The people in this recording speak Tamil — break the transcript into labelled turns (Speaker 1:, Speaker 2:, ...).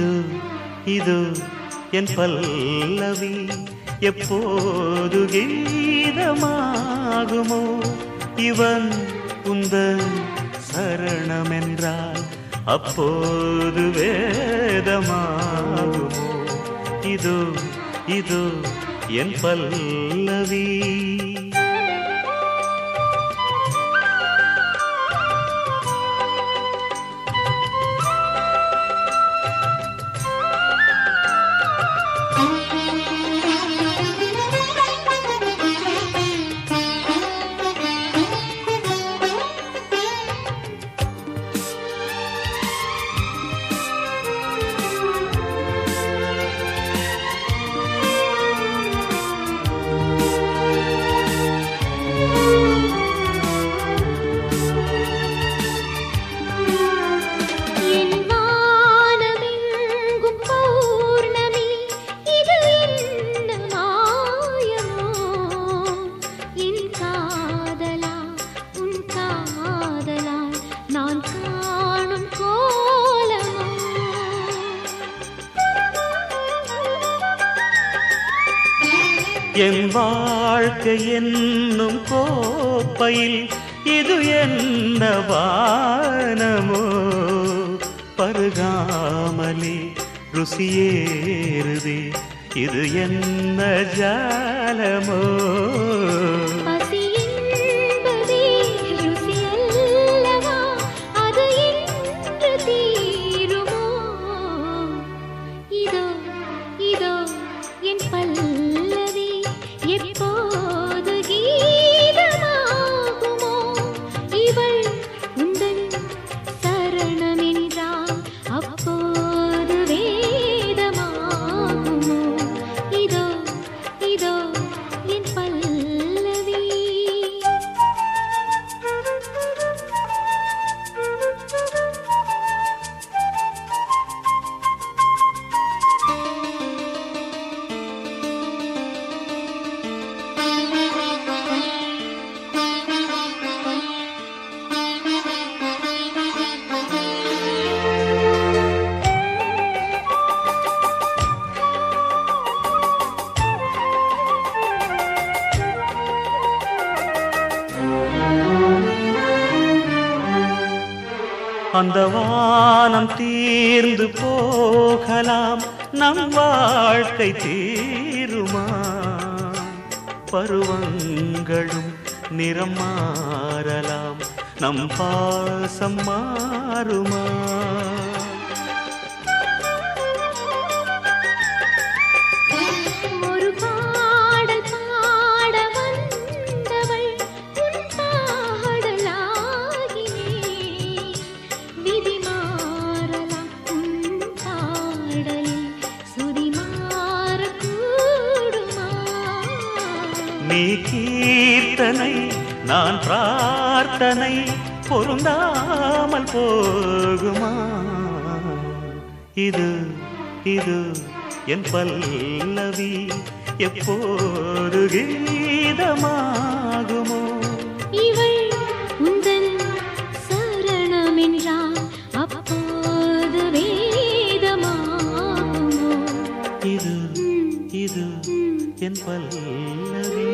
Speaker 1: இது இது என் பல்லவி. எப்போது கீதமாகுமோ இவன் உந்த சரணமென்றால் அப்போது வேதமாகுமோ. இது இது என் பல்லவி.
Speaker 2: என்
Speaker 1: வாழ்க்கை என்னும் கோப்பையில் இது என்ன வானமோ? பருகாமலே ருசியேறுதே இது என்ன ஜாலமோ? அந்த வானம் தீர்ந்து போகலாம். நம் வாழ்க்கை தீருமா? பருவங்களும் நிறம் மாறலாம். நம் பாசம் மாறுமா? கீர்த்தனை நான் பிரார்த்தனை பொருந்தாமல் போகுமா? இது இது என் பல்லவி எப்போது கீதமாகுமோ?
Speaker 2: இவள்
Speaker 1: இது என் பல்லவி.